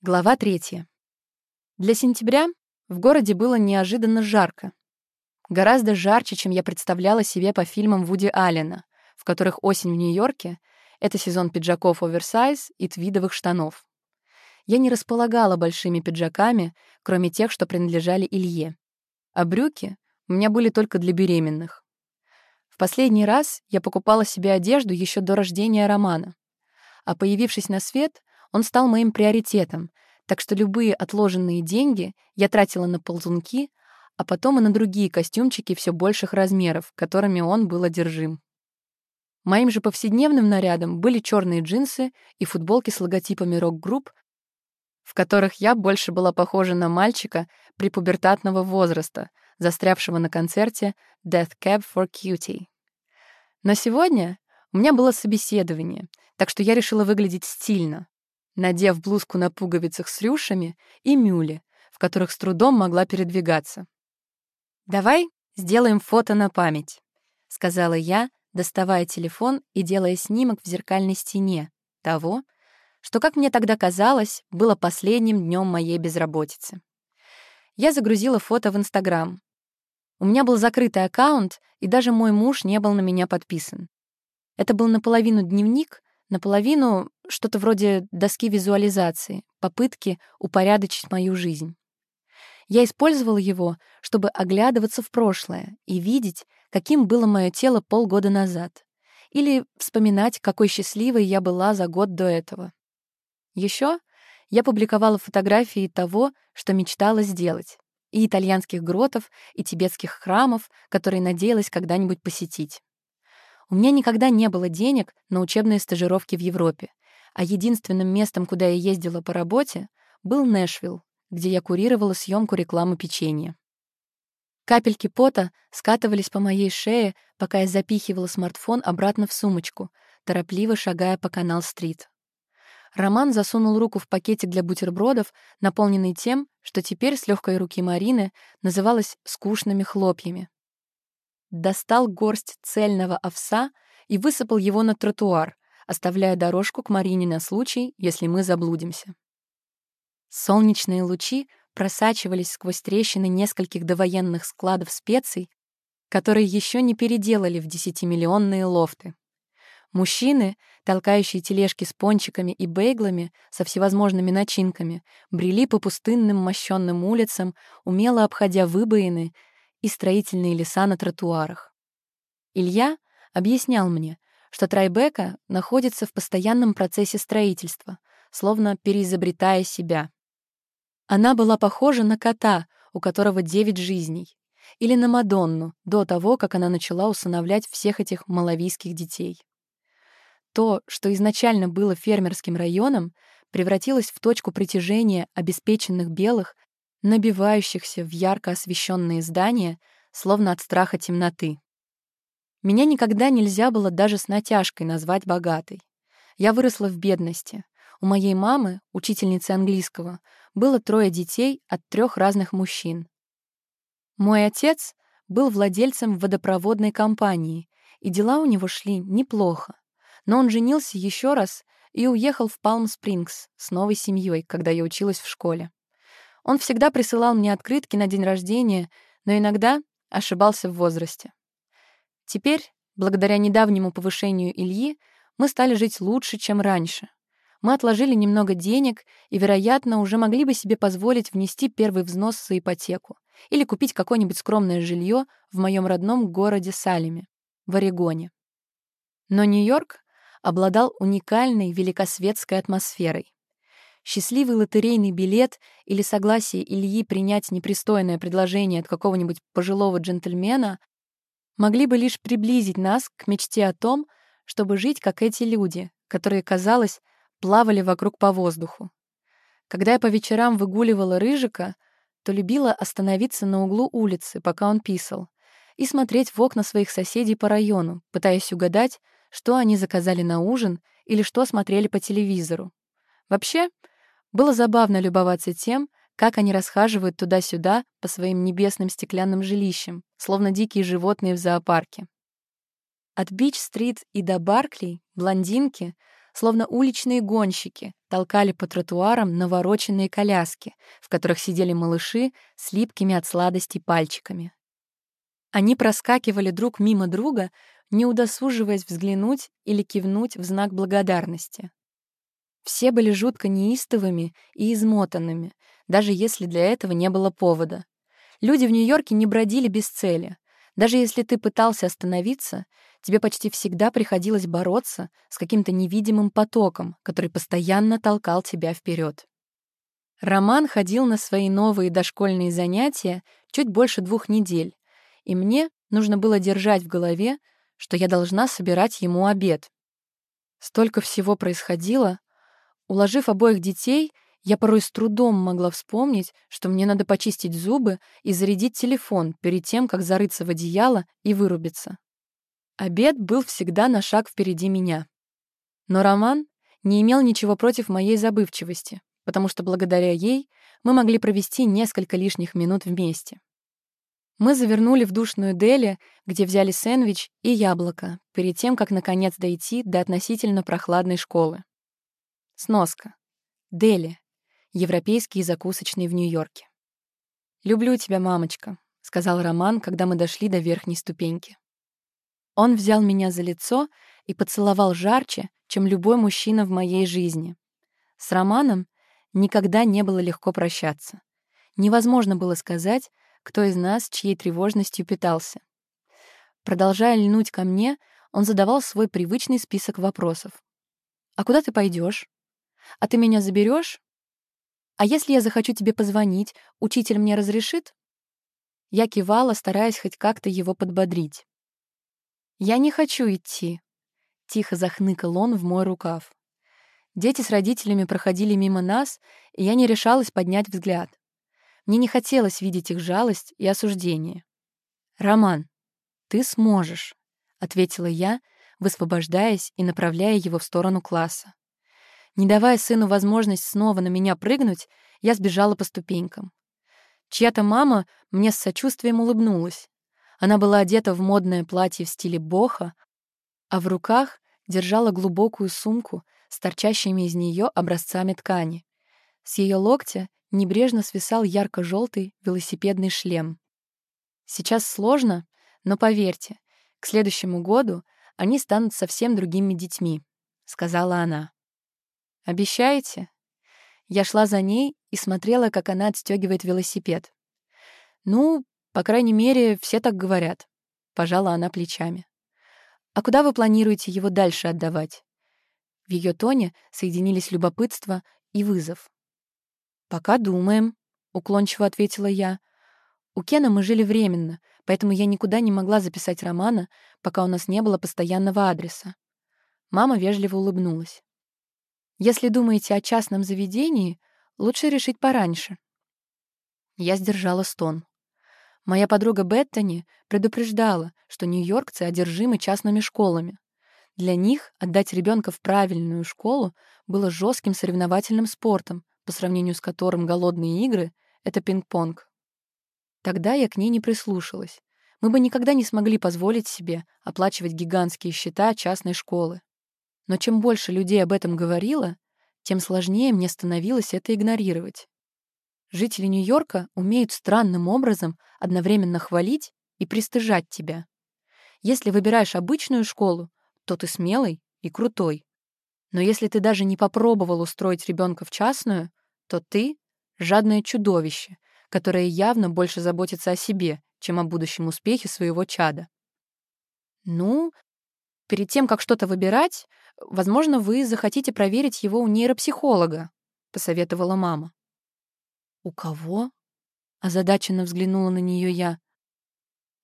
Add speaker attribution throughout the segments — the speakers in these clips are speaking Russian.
Speaker 1: Глава третья. Для сентября в городе было неожиданно жарко. Гораздо жарче, чем я представляла себе по фильмам Вуди Аллена, в которых осень в Нью-Йорке — это сезон пиджаков оверсайз и твидовых штанов. Я не располагала большими пиджаками, кроме тех, что принадлежали Илье. А брюки у меня были только для беременных. В последний раз я покупала себе одежду еще до рождения Романа. А появившись на свет, он стал моим приоритетом, так что любые отложенные деньги я тратила на ползунки, а потом и на другие костюмчики все больших размеров, которыми он был одержим. Моим же повседневным нарядом были черные джинсы и футболки с логотипами рок-групп, в которых я больше была похожа на мальчика припубертатного возраста, застрявшего на концерте Death Cab for Cutie. Но сегодня у меня было собеседование, так что я решила выглядеть стильно надев блузку на пуговицах с рюшами и мюли, в которых с трудом могла передвигаться. «Давай сделаем фото на память», — сказала я, доставая телефон и делая снимок в зеркальной стене того, что, как мне тогда казалось, было последним днем моей безработицы. Я загрузила фото в Инстаграм. У меня был закрытый аккаунт, и даже мой муж не был на меня подписан. Это был наполовину дневник, наполовину что-то вроде доски визуализации, попытки упорядочить мою жизнь. Я использовала его, чтобы оглядываться в прошлое и видеть, каким было мое тело полгода назад, или вспоминать, какой счастливой я была за год до этого. Еще я публиковала фотографии того, что мечтала сделать, и итальянских гротов, и тибетских храмов, которые надеялась когда-нибудь посетить. У меня никогда не было денег на учебные стажировки в Европе, а единственным местом, куда я ездила по работе, был Нэшвилл, где я курировала съемку рекламы печенья. Капельки пота скатывались по моей шее, пока я запихивала смартфон обратно в сумочку, торопливо шагая по канал-стрит. Роман засунул руку в пакетик для бутербродов, наполненный тем, что теперь с легкой руки Марины называлось «скучными хлопьями» достал горсть цельного овса и высыпал его на тротуар, оставляя дорожку к Марине на случай, если мы заблудимся. Солнечные лучи просачивались сквозь трещины нескольких довоенных складов специй, которые еще не переделали в десятимиллионные лофты. Мужчины, толкающие тележки с пончиками и бейглами со всевозможными начинками, брели по пустынным мощенным улицам, умело обходя выбоины и строительные леса на тротуарах. Илья объяснял мне, что Трайбека находится в постоянном процессе строительства, словно переизобретая себя. Она была похожа на кота, у которого девять жизней, или на Мадонну до того, как она начала усыновлять всех этих малавийских детей. То, что изначально было фермерским районом, превратилось в точку притяжения обеспеченных белых набивающихся в ярко освещенные здания, словно от страха темноты. Меня никогда нельзя было даже с натяжкой назвать богатой. Я выросла в бедности. У моей мамы, учительницы английского, было трое детей от трех разных мужчин. Мой отец был владельцем водопроводной компании, и дела у него шли неплохо. Но он женился еще раз и уехал в Палм-Спрингс с новой семьей, когда я училась в школе. Он всегда присылал мне открытки на день рождения, но иногда ошибался в возрасте. Теперь, благодаря недавнему повышению Ильи, мы стали жить лучше, чем раньше. Мы отложили немного денег и, вероятно, уже могли бы себе позволить внести первый взнос за ипотеку или купить какое-нибудь скромное жилье в моем родном городе Салеме, в Орегоне. Но Нью-Йорк обладал уникальной великосветской атмосферой. Счастливый лотерейный билет или согласие Ильи принять непристойное предложение от какого-нибудь пожилого джентльмена могли бы лишь приблизить нас к мечте о том, чтобы жить, как эти люди, которые, казалось, плавали вокруг по воздуху. Когда я по вечерам выгуливала Рыжика, то любила остановиться на углу улицы, пока он писал, и смотреть в окна своих соседей по району, пытаясь угадать, что они заказали на ужин или что смотрели по телевизору. Вообще, было забавно любоваться тем, как они расхаживают туда-сюда по своим небесным стеклянным жилищам, словно дикие животные в зоопарке. От Бич-стрит и до Баркли блондинки, словно уличные гонщики, толкали по тротуарам навороченные коляски, в которых сидели малыши с липкими от сладости пальчиками. Они проскакивали друг мимо друга, не удосуживаясь взглянуть или кивнуть в знак благодарности. Все были жутко неистовыми и измотанными, даже если для этого не было повода. Люди в Нью-Йорке не бродили без цели. Даже если ты пытался остановиться, тебе почти всегда приходилось бороться с каким-то невидимым потоком, который постоянно толкал тебя вперед. Роман ходил на свои новые дошкольные занятия чуть больше двух недель, и мне нужно было держать в голове, что я должна собирать ему обед. Столько всего происходило, Уложив обоих детей, я порой с трудом могла вспомнить, что мне надо почистить зубы и зарядить телефон перед тем, как зарыться в одеяло и вырубиться. Обед был всегда на шаг впереди меня. Но Роман не имел ничего против моей забывчивости, потому что благодаря ей мы могли провести несколько лишних минут вместе. Мы завернули в душную Дели, где взяли сэндвич и яблоко, перед тем, как наконец дойти до относительно прохладной школы. Сноска. Дели. Европейские закусочные в Нью-Йорке. «Люблю тебя, мамочка», — сказал Роман, когда мы дошли до верхней ступеньки. Он взял меня за лицо и поцеловал жарче, чем любой мужчина в моей жизни. С Романом никогда не было легко прощаться. Невозможно было сказать, кто из нас чьей тревожностью питался. Продолжая льнуть ко мне, он задавал свой привычный список вопросов. «А куда ты пойдешь? А ты меня заберешь? А если я захочу тебе позвонить, учитель мне разрешит? Я кивала, стараясь хоть как-то его подбодрить. «Я не хочу идти», — тихо захныкал он в мой рукав. Дети с родителями проходили мимо нас, и я не решалась поднять взгляд. Мне не хотелось видеть их жалость и осуждение. «Роман, ты сможешь», — ответила я, высвобождаясь и направляя его в сторону класса. Не давая сыну возможность снова на меня прыгнуть, я сбежала по ступенькам. Чья-то мама мне с сочувствием улыбнулась. Она была одета в модное платье в стиле боха, а в руках держала глубокую сумку с торчащими из нее образцами ткани. С ее локтя небрежно свисал ярко-желтый велосипедный шлем. Сейчас сложно, но поверьте, к следующему году они станут совсем другими детьми, — сказала она. Обещаете?» Я шла за ней и смотрела, как она отстегивает велосипед. «Ну, по крайней мере, все так говорят», — пожала она плечами. «А куда вы планируете его дальше отдавать?» В ее тоне соединились любопытство и вызов. «Пока думаем», — уклончиво ответила я. «У Кена мы жили временно, поэтому я никуда не могла записать романа, пока у нас не было постоянного адреса». Мама вежливо улыбнулась. Если думаете о частном заведении, лучше решить пораньше. Я сдержала стон. Моя подруга Беттани предупреждала, что нью-йоркцы одержимы частными школами. Для них отдать ребенка в правильную школу было жестким соревновательным спортом, по сравнению с которым голодные игры — это пинг-понг. Тогда я к ней не прислушалась. Мы бы никогда не смогли позволить себе оплачивать гигантские счета частной школы. Но чем больше людей об этом говорило, тем сложнее мне становилось это игнорировать. Жители Нью-Йорка умеют странным образом одновременно хвалить и пристыжать тебя. Если выбираешь обычную школу, то ты смелый и крутой. Но если ты даже не попробовал устроить ребенка в частную, то ты — жадное чудовище, которое явно больше заботится о себе, чем о будущем успехе своего чада. Ну, перед тем, как что-то выбирать, Возможно, вы захотите проверить его у нейропсихолога», — посоветовала мама. «У кого?» — озадаченно взглянула на нее я.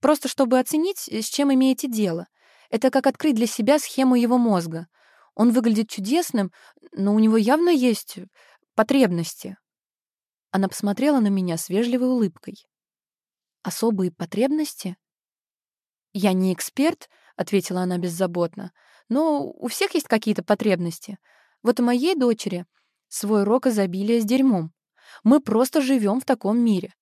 Speaker 1: «Просто чтобы оценить, с чем имеете дело. Это как открыть для себя схему его мозга. Он выглядит чудесным, но у него явно есть потребности». Она посмотрела на меня с вежливой улыбкой. «Особые потребности?» «Я не эксперт», — ответила она беззаботно, но у всех есть какие-то потребности. Вот у моей дочери свой рок изобилия с дерьмом. Мы просто живем в таком мире.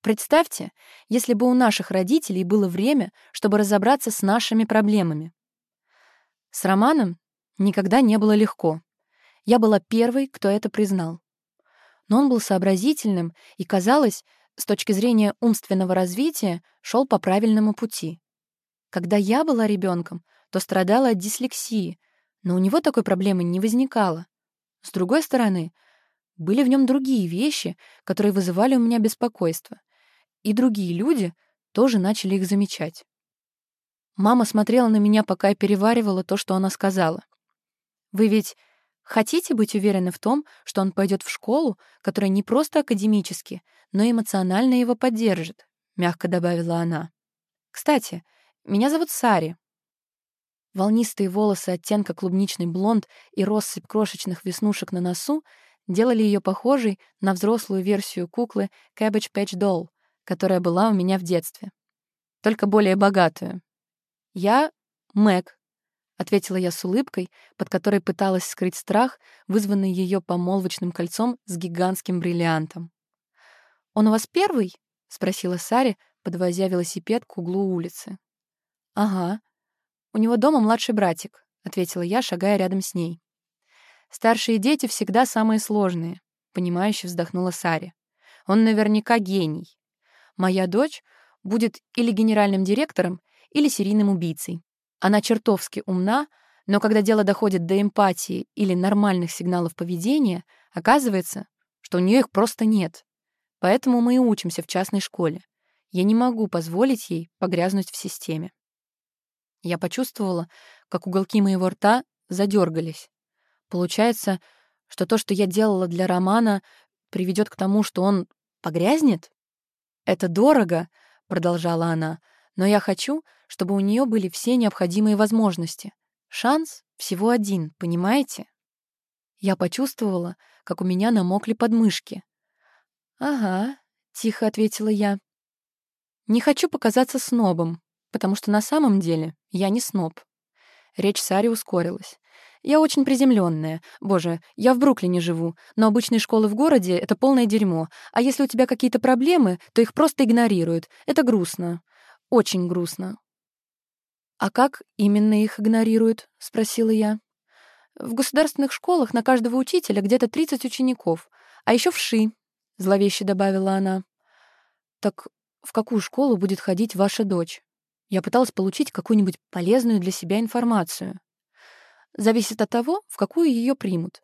Speaker 1: Представьте, если бы у наших родителей было время, чтобы разобраться с нашими проблемами. С Романом никогда не было легко. Я была первой, кто это признал. Но он был сообразительным и, казалось, с точки зрения умственного развития, шел по правильному пути. Когда я была ребенком, то страдала от дислексии, но у него такой проблемы не возникало. С другой стороны, были в нем другие вещи, которые вызывали у меня беспокойство, и другие люди тоже начали их замечать. Мама смотрела на меня, пока я переваривала то, что она сказала. «Вы ведь хотите быть уверены в том, что он пойдет в школу, которая не просто академически, но эмоционально его поддержит», — мягко добавила она. «Кстати, меня зовут Сари». Волнистые волосы оттенка клубничный блонд и россыпь крошечных веснушек на носу делали ее похожей на взрослую версию куклы Cabbage Patch Doll, которая была у меня в детстве. Только более богатую. «Я Мэг», — ответила я с улыбкой, под которой пыталась скрыть страх, вызванный ее помолвочным кольцом с гигантским бриллиантом. «Он у вас первый?» — спросила Сари, подвозя велосипед к углу улицы. «Ага. У него дома младший братик», — ответила я, шагая рядом с ней. «Старшие дети всегда самые сложные», — понимающе вздохнула Сари. «Он наверняка гений. Моя дочь будет или генеральным директором, или серийным убийцей. Она чертовски умна, но когда дело доходит до эмпатии или нормальных сигналов поведения, оказывается, что у нее их просто нет. Поэтому мы и учимся в частной школе. Я не могу позволить ей погрязнуть в системе. Я почувствовала, как уголки моего рта задергались. Получается, что то, что я делала для Романа, приведет к тому, что он погрязнет? «Это дорого», — продолжала она, но я хочу, чтобы у нее были все необходимые возможности. Шанс всего один, понимаете? Я почувствовала, как у меня намокли подмышки. «Ага», — тихо ответила я. «Не хочу показаться снобом, потому что на самом деле я не сноб». Речь Сари ускорилась. «Я очень приземленная. Боже, я в Бруклине живу, но обычные школы в городе — это полное дерьмо. А если у тебя какие-то проблемы, то их просто игнорируют. Это грустно. Очень грустно. «А как именно их игнорируют?» — спросила я. «В государственных школах на каждого учителя где-то 30 учеников, а еще в ШИ», — зловеще добавила она. «Так в какую школу будет ходить ваша дочь?» Я пыталась получить какую-нибудь полезную для себя информацию. Зависит от того, в какую ее примут.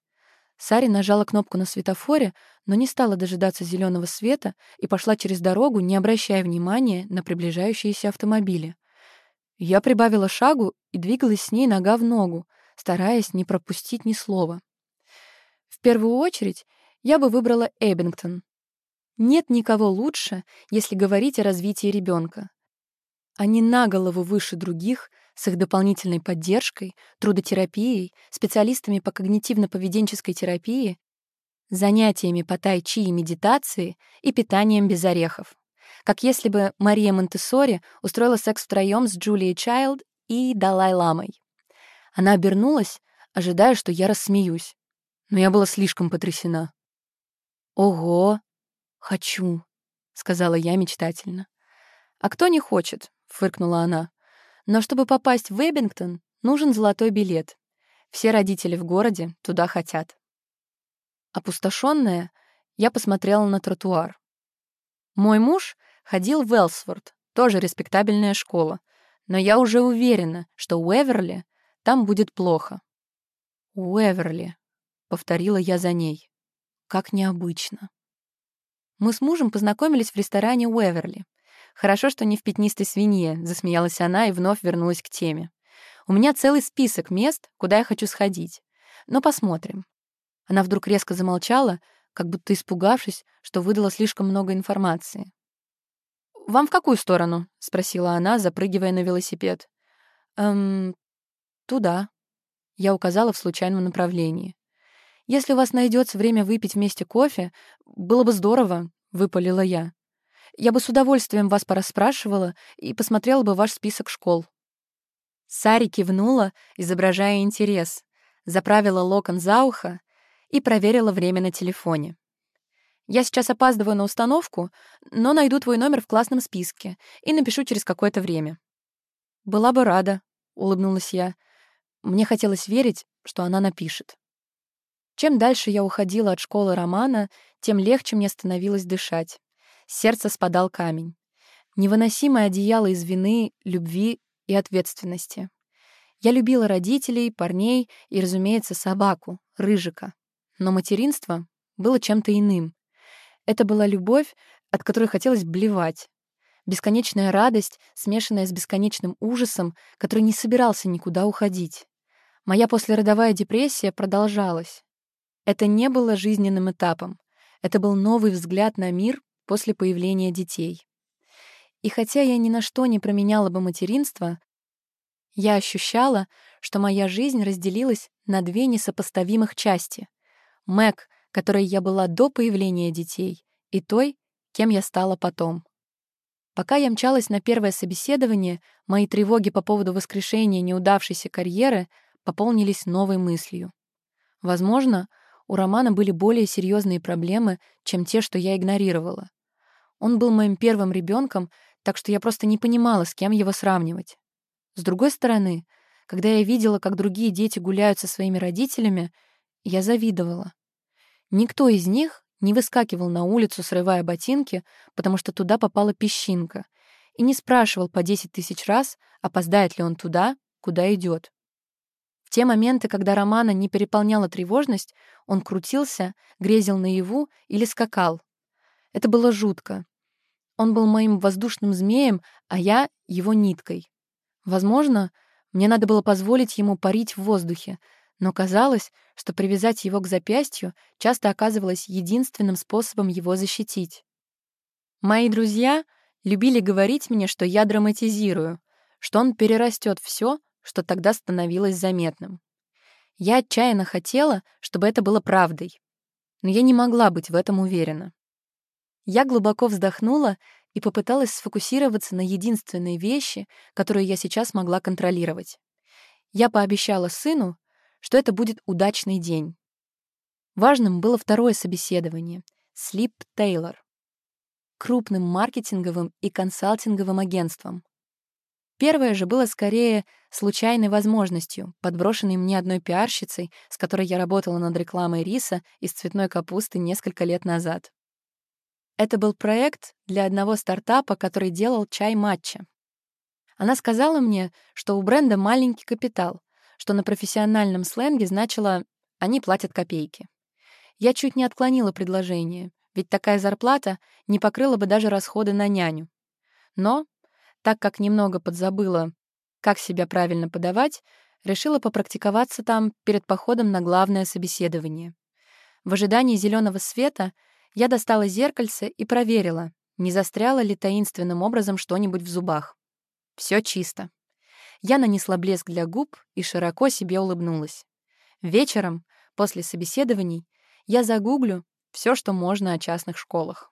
Speaker 1: Сари нажала кнопку на светофоре, но не стала дожидаться зеленого света и пошла через дорогу, не обращая внимания на приближающиеся автомобили. Я прибавила шагу и двигалась с ней нога в ногу, стараясь не пропустить ни слова. В первую очередь я бы выбрала Эббингтон. Нет никого лучше, если говорить о развитии ребенка. Они на голову выше других с их дополнительной поддержкой, трудотерапией, специалистами по когнитивно-поведенческой терапии, занятиями по тай-чи и медитации и питанием без орехов. Как если бы Мария Монтессори устроила секс втроем с Джулией Чайлд и Далай-ламой. Она обернулась, ожидая, что я рассмеюсь. Но я была слишком потрясена. «Ого! Хочу!» — сказала я мечтательно. «А кто не хочет?» — фыркнула она. Но чтобы попасть в Эббингтон, нужен золотой билет. Все родители в городе туда хотят. Опустошенная, я посмотрела на тротуар. Мой муж ходил в Элсфорд, тоже респектабельная школа, но я уже уверена, что у Эверли там будет плохо. «Уэверли», — повторила я за ней. «Как необычно». Мы с мужем познакомились в ресторане Уэверли. «Хорошо, что не в пятнистой свинье», — засмеялась она и вновь вернулась к теме. «У меня целый список мест, куда я хочу сходить. Но посмотрим». Она вдруг резко замолчала, как будто испугавшись, что выдала слишком много информации. «Вам в какую сторону?» — спросила она, запрыгивая на велосипед. «Эм, туда». Я указала в случайном направлении. «Если у вас найдется время выпить вместе кофе, было бы здорово», — выпалила я. Я бы с удовольствием вас порасспрашивала и посмотрела бы ваш список школ». Сари кивнула, изображая интерес, заправила локон за ухо и проверила время на телефоне. «Я сейчас опаздываю на установку, но найду твой номер в классном списке и напишу через какое-то время». «Была бы рада», — улыбнулась я. Мне хотелось верить, что она напишет. Чем дальше я уходила от школы романа, тем легче мне становилось дышать. С сердца спадал камень. Невыносимое одеяло из вины, любви и ответственности. Я любила родителей, парней и, разумеется, собаку, Рыжика. Но материнство было чем-то иным. Это была любовь, от которой хотелось блевать. Бесконечная радость, смешанная с бесконечным ужасом, который не собирался никуда уходить. Моя послеродовая депрессия продолжалась. Это не было жизненным этапом. Это был новый взгляд на мир после появления детей. И хотя я ни на что не променяла бы материнство, я ощущала, что моя жизнь разделилась на две несопоставимых части. Мэг, которой я была до появления детей, и той, кем я стала потом. Пока я мчалась на первое собеседование, мои тревоги по поводу воскрешения неудавшейся карьеры пополнились новой мыслью. Возможно, у Романа были более серьезные проблемы, чем те, что я игнорировала. Он был моим первым ребенком, так что я просто не понимала, с кем его сравнивать. С другой стороны, когда я видела, как другие дети гуляют со своими родителями, я завидовала. Никто из них не выскакивал на улицу, срывая ботинки, потому что туда попала песчинка, и не спрашивал по 10 тысяч раз, опоздает ли он туда, куда идет. В те моменты, когда Романа не переполняла тревожность, он крутился, грезил наяву или скакал. Это было жутко. Он был моим воздушным змеем, а я — его ниткой. Возможно, мне надо было позволить ему парить в воздухе, но казалось, что привязать его к запястью часто оказывалось единственным способом его защитить. Мои друзья любили говорить мне, что я драматизирую, что он перерастет все, что тогда становилось заметным. Я отчаянно хотела, чтобы это было правдой, но я не могла быть в этом уверена. Я глубоко вздохнула и попыталась сфокусироваться на единственной вещи, которую я сейчас могла контролировать. Я пообещала сыну, что это будет удачный день. Важным было второе собеседование — Sleep Taylor, крупным маркетинговым и консалтинговым агентством. Первое же было скорее случайной возможностью, подброшенной мне одной пиарщицей, с которой я работала над рекламой риса из цветной капусты несколько лет назад. Это был проект для одного стартапа, который делал чай матча. Она сказала мне, что у бренда маленький капитал, что на профессиональном сленге значило «они платят копейки». Я чуть не отклонила предложение, ведь такая зарплата не покрыла бы даже расходы на няню. Но, так как немного подзабыла, как себя правильно подавать, решила попрактиковаться там перед походом на главное собеседование. В ожидании зеленого света я достала зеркальце и проверила, не застряло ли таинственным образом что-нибудь в зубах. Все чисто. Я нанесла блеск для губ и широко себе улыбнулась. Вечером, после собеседований, я загуглю все, что можно о частных школах.